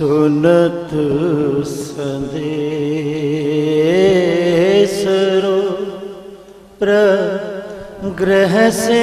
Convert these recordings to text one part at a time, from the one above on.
ਸੁਨਤ ਸੰਦੇਸ ਰੋ ਪ੍ਰਗ੍ਰਹਿ ਸੇ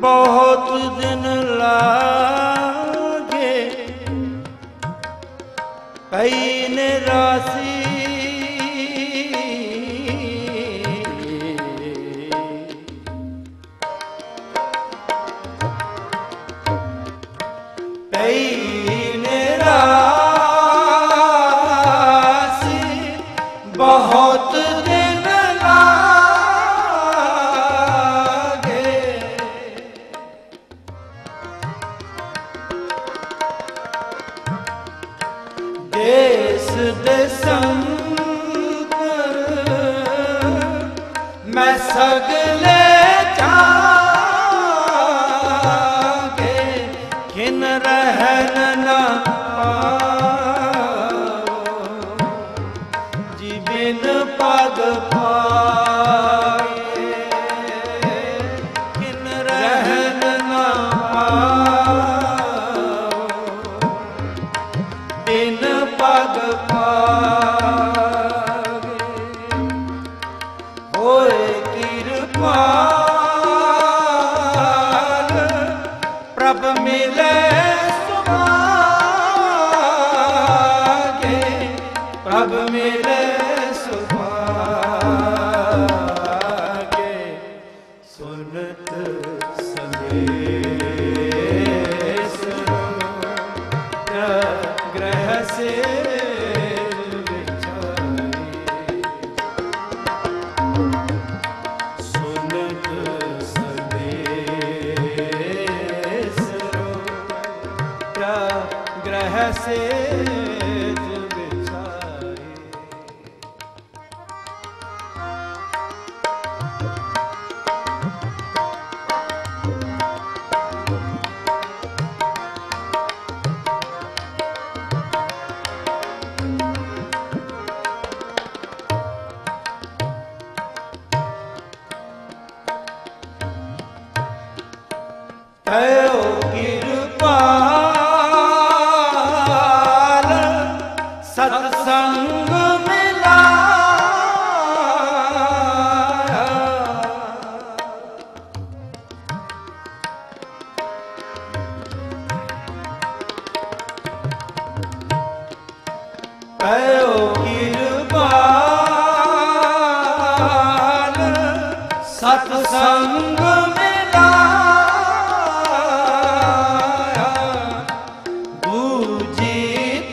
ਬਹੁਤ ਦਿਨ ਲਾਗੇ। ਕਈ ਨਿਰਾਸੀ ਕਈ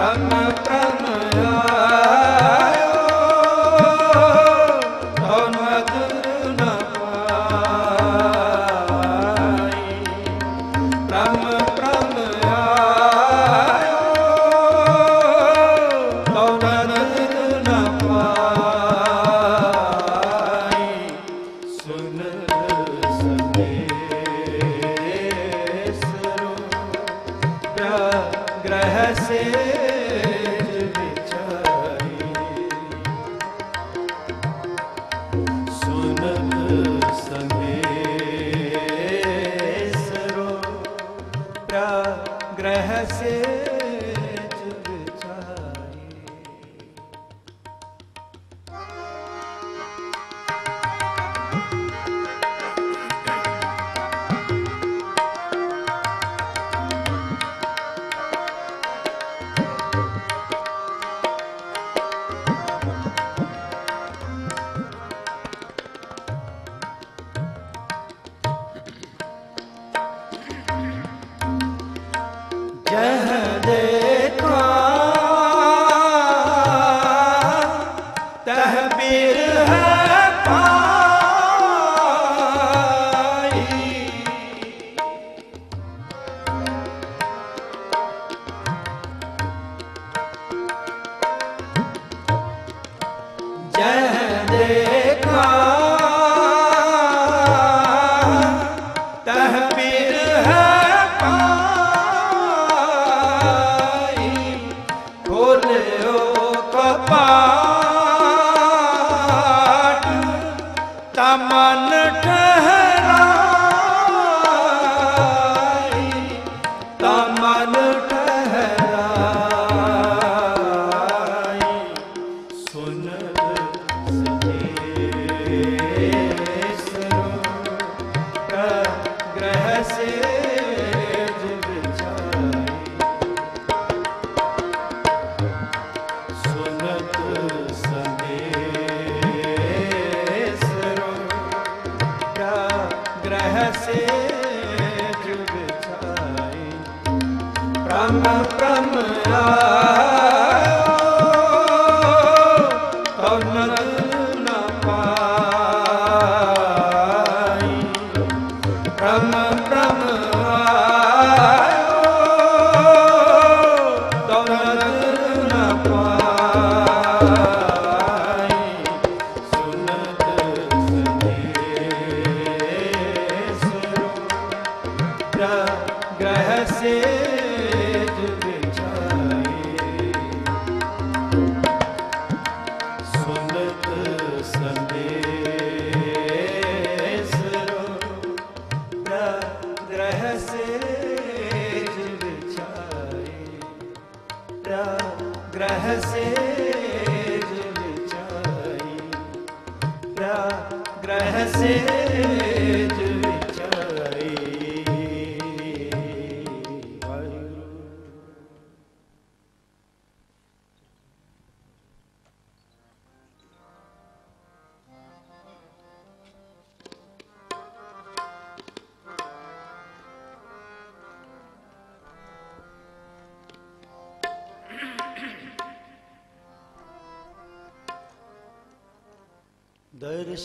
ਪ੍ਰਮ ਪ੍ਰਮ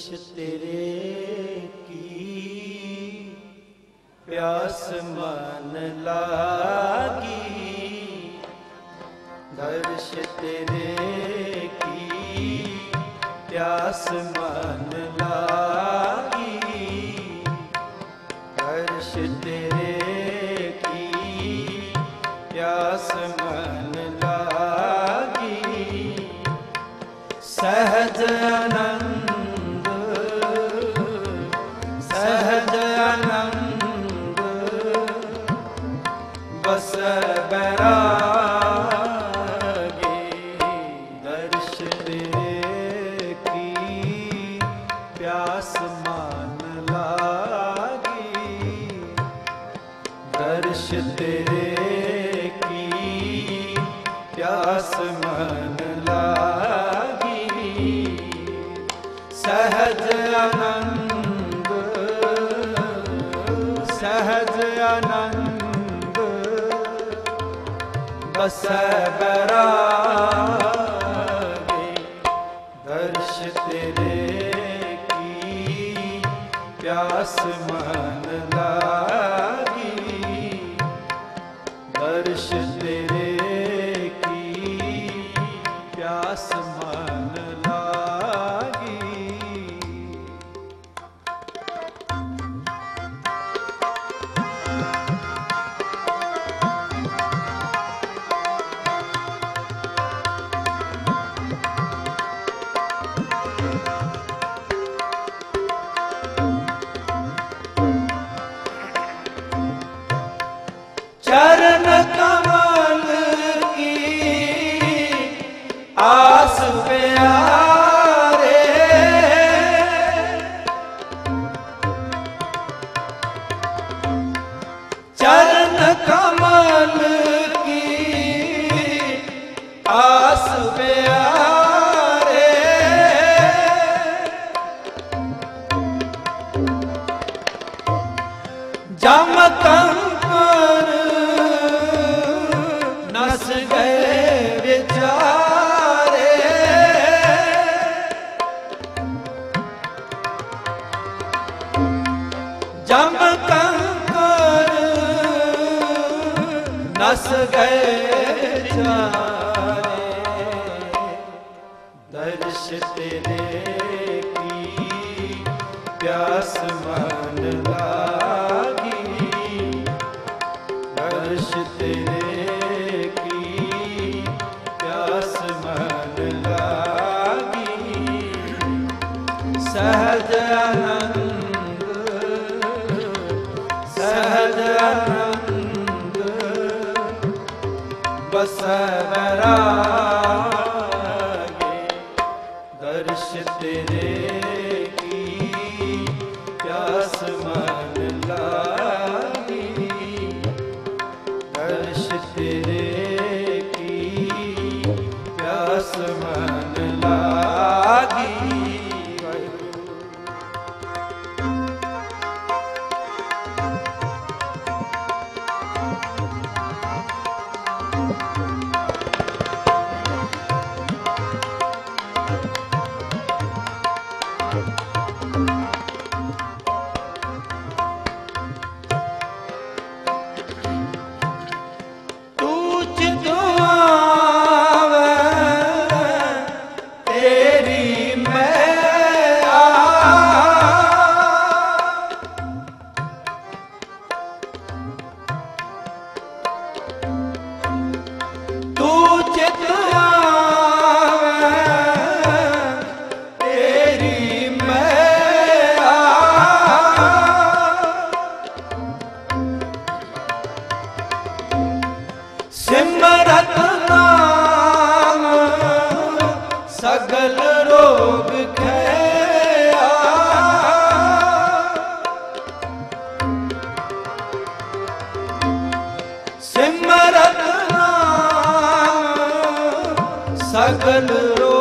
ദേശത്തെ ਬਸ ਚਰਨ ਸਗਲ ਰੋਗ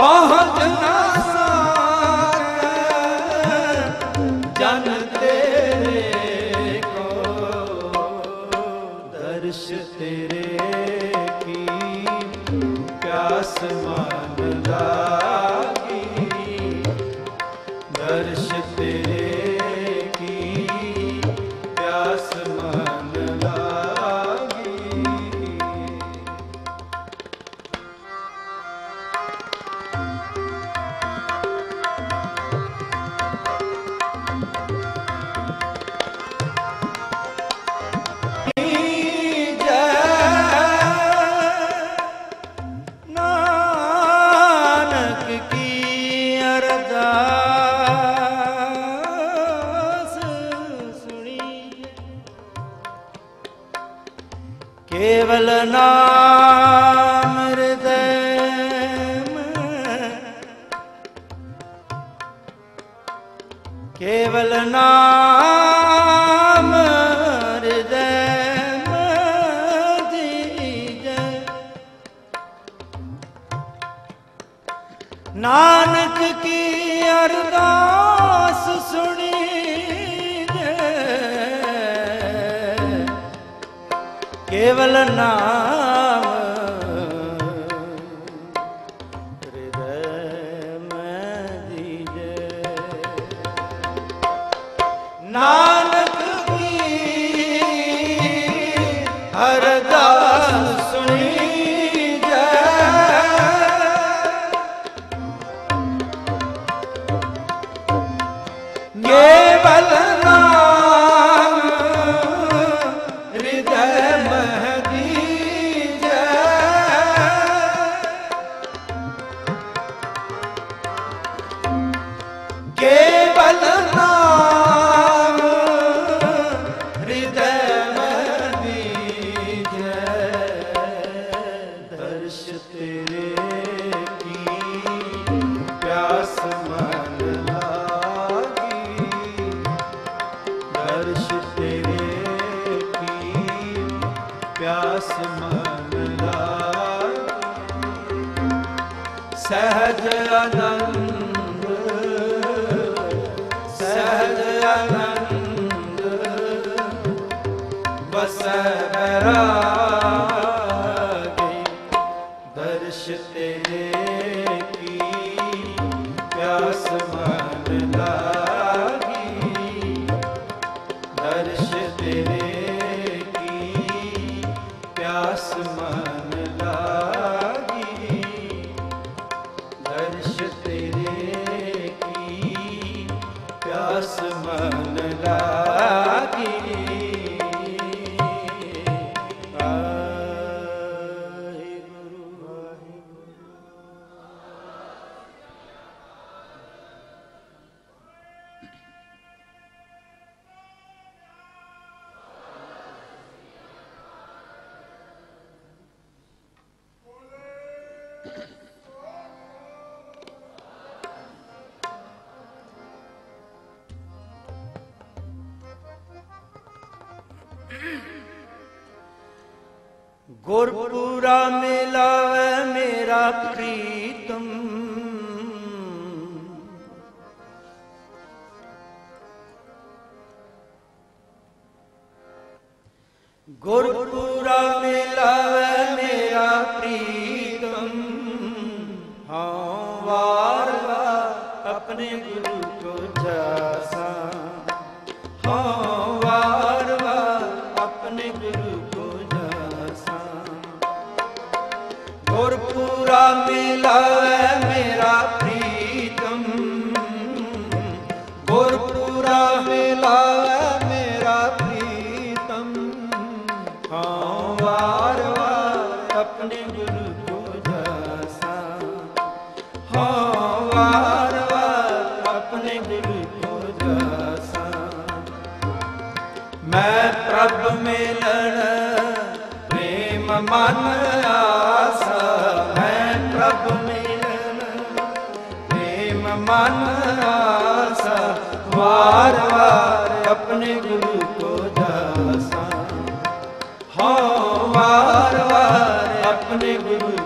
아, ਕੇਵਲ ਨਾਮ করবো ਵਾਰ ਵਾਰ ਆਪਣੇ ਗੁਰੂ ਕੋ ਜਾਸਾ। ਹਉ ਵਾਰ ਵਾਰ ਆਪਣੇ ਗੁਰੂ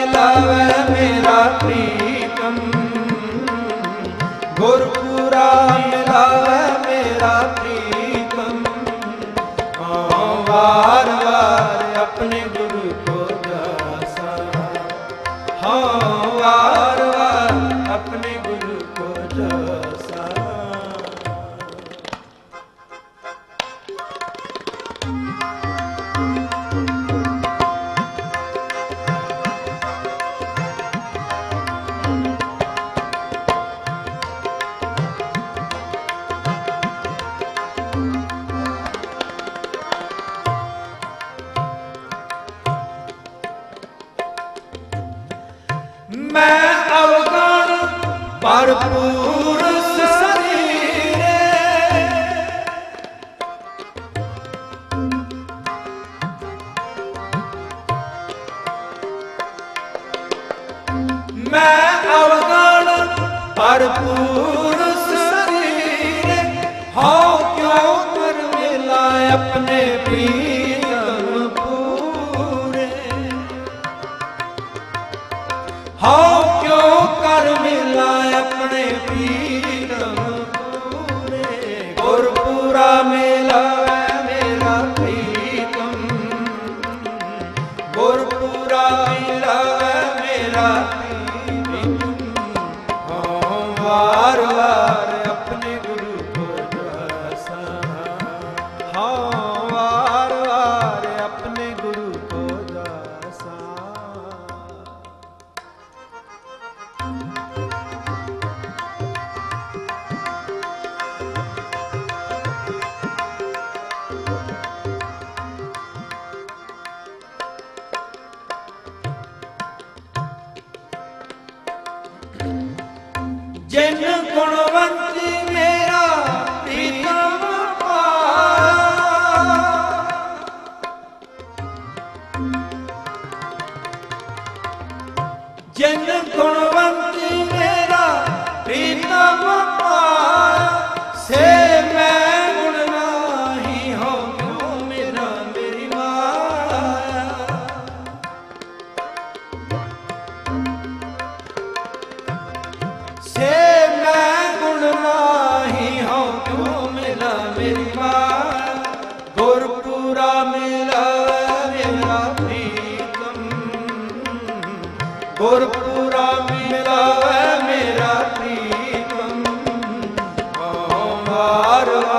ਮਿਲਾਵੇ ਮੇਰਾ ਪ੍ਰੀਤਮ। ਗੁਰਪੂਰਾ ਮਿਲਾਵੇ ਮੇਰਾ ਪ੍ਰੀਤਮ। ਆਵਾਰ ਵਾਰ ਆਪਣੇ ਗੁਰੂ ਹਉ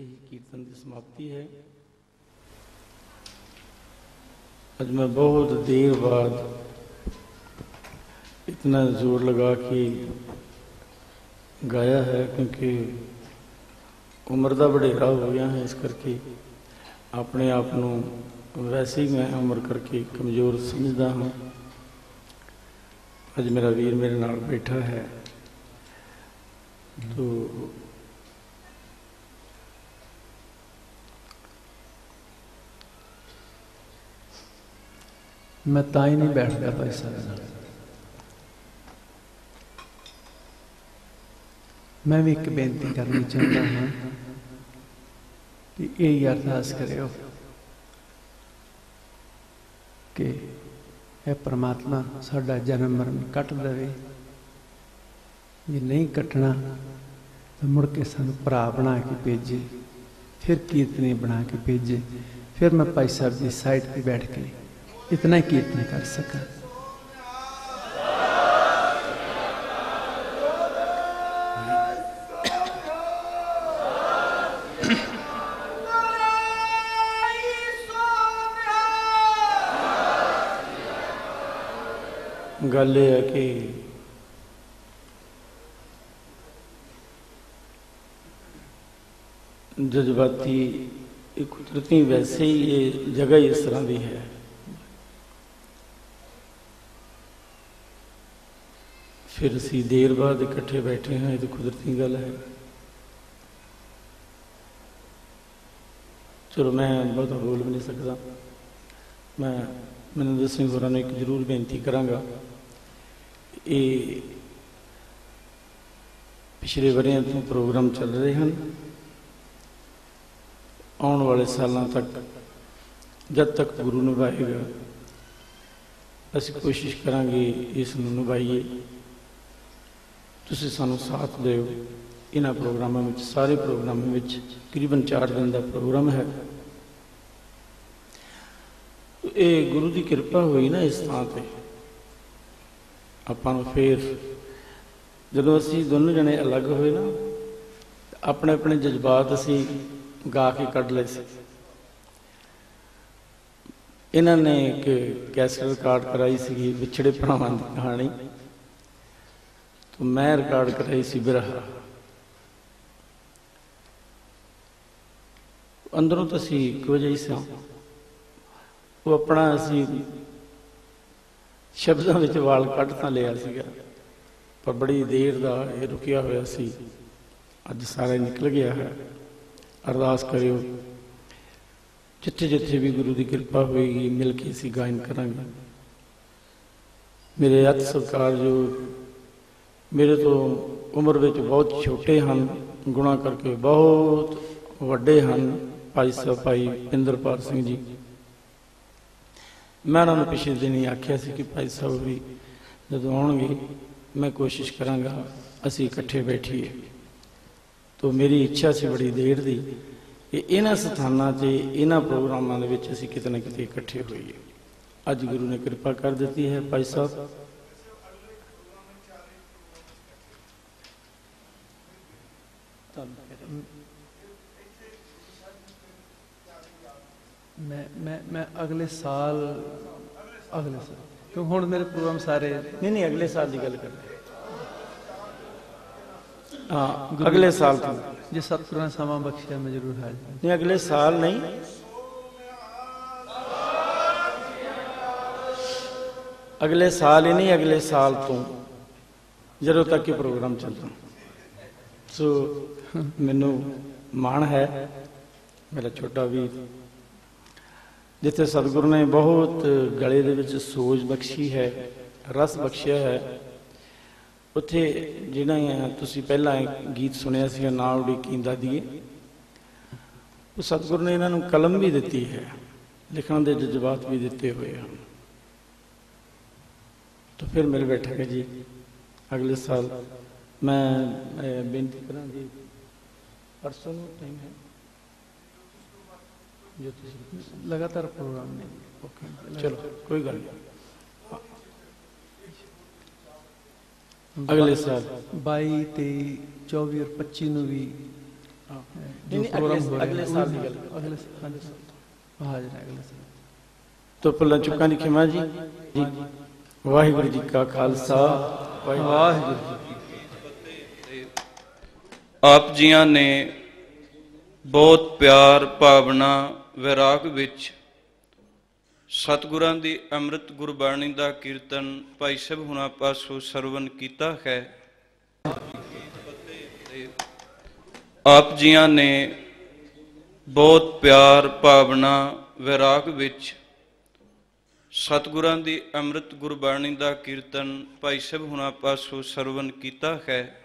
ਇੱਥੇ ਹੀ ਕੀਰਤਨ ਦੀ ਸਮਾਪਤੀ ਹੈ ਅੱਜ ਮੈਂ ਬਹੁਤ ਦੇਰ ਬਾਅਦ ਇਤਨਾ ਜ਼ੋਰ ਲਗਾ ਕੇ ਗਾਇਆ ਹੈ ਕਿਉਂਕਿ ਉਮਰ ਦਾ ਵਡੇਰਾ ਹੋ ਗਿਆ ਹੈ ਇਸ ਕਰਕੇ ਆਪਣੇ ਆਪ ਨੂੰ ਵੈਸੇ ਹੀ ਮੈਂ ਉਮਰ ਕਰਕੇ ਕਮਜ਼ੋਰ ਸਮਝਦਾ ਹਾਂ ਅੱਜ ਮੇਰਾ ਵੀਰ ਮੇਰੇ ਨਾਲ ਬੈਠਾ ਹੈ ਤੋ ਮੈਂ ਤਾਂ ਹੀ ਨਹੀਂ ਬੈਠਦਾ ਭਾਈ ਸਾਹਿਬ ਨਾਲ। ਮੈਂ ਵੀ ਇੱਕ ਬੇਨਤੀ ਕਰਨੀ ਚਾਹੁੰਦਾ ਹਾਂ ਕਿ ਇਹ ਅਰਦਾਸ ਕਰਿਓ ਕਿ ਇਹ ਪ੍ਰਮਾਤਮਾ ਸਾਡਾ ਜਨਮ ਮਰਨ ਕੱਟ ਦੇਵੇ। ਜੇ ਨਹੀਂ ਕੱਟਣਾ, ਤਾਂ ਮੁੜ ਕੇ ਸਾਨੂੰ ਭਰਾ ਬਣਾ ਕੇ ਭੇਜੇ, ਫਿਰ ਕੀਰਤਨੀ ਬਣਾ ਕੇ ਭੇਜੇ। ਫਿਰ ਮੈਂ ਭਾਈ ਸਾਹਿਬ ਦੀ ਸਾਈਡ ਤੇ ਬੈਠ ਕੇ इतना ही कीर्तन कर सका ਗੱਲ ਇਹ ਹੈ ਕਿ ਜਜ਼ਬਾਤੀ ਇਹ ਕੁਦਰਤੀ ਵੈਸੇ ਹੀ ਇਹ ਜਗ੍ਹਾ ਹੀ ਇਸ ਤਰ੍ਹਾਂ ਦੀ ਹੈ ਫਿਰ ਅਸੀਂ ਦੇਰ ਬਾਅਦ ਇਕੱਠੇ ਬੈਠੇ ਹਾਂ, ਇਹ ਤਾਂ ਕੁਦਰਤੀ ਗੱਲ ਹੈ। ਚਲੋ, ਮੈਂ ਬਹੁਤਾ ਬੋਲ ਵੀ ਨਹੀਂ ਸਕਦਾ। ਮੈਂ ਮਨਿੰਦਰ ਸਿੰਘ ਹੋਰਾਂ ਨੂੰ ਇੱਕ ਜ਼ਰੂਰ ਬੇਨਤੀ ਕਰਾਂਗਾ ਇਹ ਪਿਛਲੇ ਵਰ੍ਹਿਆਂ ਤੋਂ ਪ੍ਰੋਗਰਾਮ ਚੱਲ ਰਹੇ ਹਨ। ਆਉਣ ਵਾਲੇ ਸਾਲਾਂ ਤੱਕ, ਜਦ ਤੱਕ ਗੁਰੂ ਨਿਭਾਏਗਾ, ਅਸੀਂ ਕੋਸ਼ਿਸ਼ ਕਰਾਂਗੇ ਇਸ ਨੂੰ ਨਿਭਾਈਏ। ਤੁਸੀਂ ਸਾਨੂੰ ਸਾਥ ਦਿਓ। ਇਹਨਾਂ ਪ੍ਰੋਗਰਾਮਾਂ ਵਿੱਚ, ਸਾਰੇ ਪ੍ਰੋਗਰਾਮਾਂ ਵਿੱਚ ਤਕਰੀਬਨ 4 ਦਿਨ ਦਾ ਪ੍ਰੋਗਰਾਮ ਹੈ। ਇਹ ਗੁਰੂ ਦੀ ਕਿਰਪਾ ਹੋਈ ਨਾ ਇਸ ਥਾਂ ਤੇ। ਆਪਾਂ ਨੂੰ ਫੇਰ ਜਦੋਂ ਅਸੀਂ ਦੋਨੋਂ ਜਣੇ ਅਲੱਗ ਹੋਏ ਨਾ, ਆਪਣੇ ਆਪਣੇ ਜਜ਼ਬਾਤ ਅਸੀਂ ਗਾ ਕੇ ਕੱਢ ਲਏ ਸੀ। ਇਹਨਾਂ ਨੇ ਇੱਕ ਕੈਸਟ ਰਿਕਾਰਡ ਕਰਾਈ ਸੀ ਵਿਛੜੇ ਭਰਾਵਾਂ ਦੀ ਕਹਾਣੀ। तो मैं रिकॉर्ड कराई सी बिरहा ਅੰਦਰੋਂ ਤਾਂ ਅਸੀਂ ਇੱਕੋ ਜਿਹੇ ਸਾਂ ਉਹ ਆਪਣਾ ਅਸੀਂ ਸ਼ਬਦਾਂ ਵਿੱਚ ਵਾਲ ਕੱਢ ਤਾਂ ਲਿਆ ਸੀਗਾ ਪਰ ਬੜੀ ਦੇਰ ਦਾ ਇਹ ਰੁਕਿਆ ਹੋਇਆ ਸੀ ਅੱਜ ਸਾਰਾ ਨਿਕਲ ਗਿਆ ਹੈ ਅਰਦਾਸ ਕਰਿਓ ਜਿੱਥੇ ਜਿੱਥੇ ਵੀ ਗੁਰੂ ਦੀ ਕਿਰਪਾ ਹੋਏਗੀ ਮਿਲ ਕੇ ਅਸੀਂ ਗਾਇਨ ਕਰਾਂਗੇ ਮੇਰੇ ਅਤ ਸਰਕਾਰ ਜੋ ਮੇਰੇ ਤੋਂ ਉਮਰ ਵਿੱਚ ਬਹੁਤ ਛੋਟੇ ਹਨ, ਗੁਣਾ ਕਰਕੇ ਬਹੁਤ ਵੱਡੇ ਹਨ, ਭਾਈ ਸਾਹਿਬ, ਭਾਈ ਇੰਦਰਪਾਲ ਸਿੰਘ ਜੀ। ਮੈਂ ਉਹਨਾਂ ਨੂੰ ਪਿਛਲੇ ਦਿਨ ਹੀ ਆਖਿਆ ਸੀ ਕਿ ਭਾਈ ਸਾਹਿਬ ਵੀ ਜਦੋਂ ਆਉਣਗੇ, ਮੈਂ ਕੋਸ਼ਿਸ਼ ਕਰਾਂਗਾ, ਅਸੀਂ ਇਕੱਠੇ ਬੈਠੀਏ। ਤੋਂ ਮੇਰੀ ਇੱਛਾ ਸੀ ਬੜੀ ਦੇਰ ਦੀ ਕਿ ਇਹਨਾਂ ਸਥਾਨਾਂ ਤੇ, ਇਹਨਾਂ ਪ੍ਰੋਗਰਾਮਾਂ ਦੇ ਵਿੱਚ ਅਸੀਂ ਕਿਤੇ ਨਾ ਕਿਤੇ ਇਕੱਠੇ ਹੋਈਏ। ਅੱਜ ਗੁਰੂ ਨੇ ਕਿਰਪਾ ਕਰ ਦਿੱਤੀ ਹੈ ਭਾਈ ਸਾਹਿਬ। ਮੈਂ ਮੈਂ ਮੈਂ ਅਗਲੇ ਸਾਲ ਅਗਲੇ ਸਾਲ ਕਿਉਂ ਹੁਣ ਮੇਰੇ ਪ੍ਰੋਗਰਾਮ ਸਾਰੇ ਨਹੀਂ ਨਹੀਂ ਅਗਲੇ ਸਾਲ ਦੀ ਗੱਲ ਕਰ ਰਹੇ ਹਾਂ ਅਗਲੇ ਸਾਲ। ਤੋਂ। ਜੇ ਸਤਿਗੁਰਾਂ ਨੇ ਸਮਾਂ ਬਖਸ਼ਿਆ ਮੈਂ ਜ਼ਰੂਰ ਹਾਜ਼ਰ ਹਾਂ। ਨਹੀਂ ਅਗਲੇ ਸਾਲ ਨਹੀਂ। ਅਗਲੇ ਸਾਲ ਹੀ ਨਹੀਂ ਅਗਲੇ ਸਾਲ ਤੋਂ। ਜਦੋਂ ਤੱਕ ਇਹ ਪ੍ਰੋਗਰਾਮ ਚੱਲਦਾ। ਸੋ ਮੈਨੂੰ ਮਾਣ ਹੈ। ਮੇਰਾ ਛੋਟਾ ਵੀਰ ਜਿੱਥੇ ਸਤਿਗੁਰੂ ਨੇ ਬਹੁਤ ਗਲੇ ਦੇ ਵਿੱਚ ਸੋਜ ਬਖਸ਼ੀ ਹੈ, ਰਸ ਬਖਸ਼ਿਆ ਹੈ। ਉੱਥੇ ਜਿਹੜਾ ਤੁਸੀਂ ਪਹਿਲਾਂ ਗੀਤ ਸੁਣਿਆ ਸੀ ਨਾ ਉਡੀਕੀਂਦਾ ਦੀਏ। ਉਹ ਸਤਿਗੁਰੂ ਨੇ ਇਹਨਾਂ ਨੂੰ ਕਲਮ ਵੀ ਦਿੱਤੀ ਹੈ, ਲਿਖਣ ਦੇ ਜਜ਼ਬਾਤ ਵੀ ਦਿੱਤੇ ਹੋਏ ਹਨ। ਤਾਂ ਫਿਰ ਮਿਲ ਬੈਠਾਂਗੇ ਜੀ, ਅਗਲੇ ਸਾਲ। ਮੈਂ ਬੇਨਤੀ ਕਰਾਂ ਜੀ ਪਰਸੋਂ ਟਾਈਮ ਹੈ। ਜੋ ਤੁਸੀਂ ਲਗਾਤਾਰ ਪ੍ਰੋਗਰਾਮ ਨੇ ਓਕੇ ਚਲੋ ਕੋਈ ਗੱਲ ਨਹੀਂ। ਅਗਲੇ ਸਾਲ। 22 23 24 ਔਰ 25 ਨੂੰ ਵੀ ਜੋ ਨਹੀਂ, ਪ੍ਰੋਗਰਾਮ ਅਗਲੇ- ਹੋ ਰਿਹਾ ਅਗਲੇ ਸਾਲ ਦੀ ਗੱਲ। ਅਗਲੇ ਸਾਲ ਹਾਜ਼ਰ ਹੈ ਅਗਲੇ ਸਾਲ ਤੋਂ। ਭੁੱਲਾਂ ਚੁੱਕਾਂ ਦੀ ਖਿਮਾ ਜੀ। ਜੀ ਵਾਹਿਗੁਰੂ ਜੀ ਕਾ ਖਾਲਸਾ। ਵਾਹਿਗੁਰੂ ਜੀ ਆਪ ਜੀਆਂ ਨੇ ਬਹੁਤ ਪਿਆਰ ਭਾਵਨਾ ਵਿਰਾਗ ਵਿੱਚ ਸਤਿਗੁਰਾਂ ਦੀ ਅੰਮ੍ਰਿਤ ਗੁਰਬਾਣੀ ਦਾ ਕੀਰਤਨ ਭਾਈ ਸਾਹਿਬ ਹੁਣਾਂ ਪਾਸੋਂ ਸਰਵਨ ਕੀਤਾ ਹੈ। ਆਪ ਜੀਆਂ ਨੇ ਬਹੁਤ ਪਿਆਰ, ਭਾਵਨਾ ਵਿਰਾਗ ਵਿੱਚ ਸਤਿਗੁਰਾਂ ਦੀ ਅੰਮ੍ਰਿਤ ਗੁਰਬਾਣੀ ਦਾ ਕੀਰਤਨ ਭਾਈ ਸਾਹਿਬ ਹੁਣਾਂ ਪਾਸੋਂ ਸਰਵਨ ਕੀਤਾ ਹੈ।